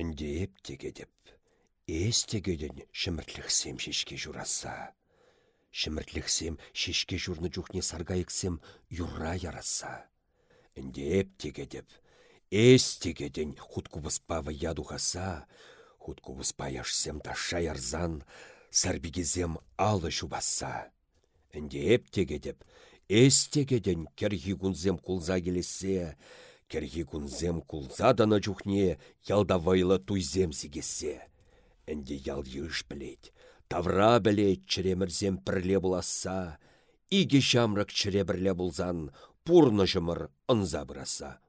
Інде тегедеп, эс тегеден шіміртліксем шешке жураса. Шіміртліксем шешке журны жүхне саргайықсем юра яраса. Інде тегедеп, эс тегеден хуткубыспавы ядухаса, хуткубыспа яшсем таша ярзан, сарбигезем алы жубаса. Інде тегедеп, эс тегеден керхи кунзем кулза келесе, Керхи кунзем кулзадана чухне ялдавайлы туйзем сигесе. Энде ял йыш білет, тавра білет чіремірзем пірле буласса, иге жамрак чіре бірле булзан, пурны жымыр ынза бұраса.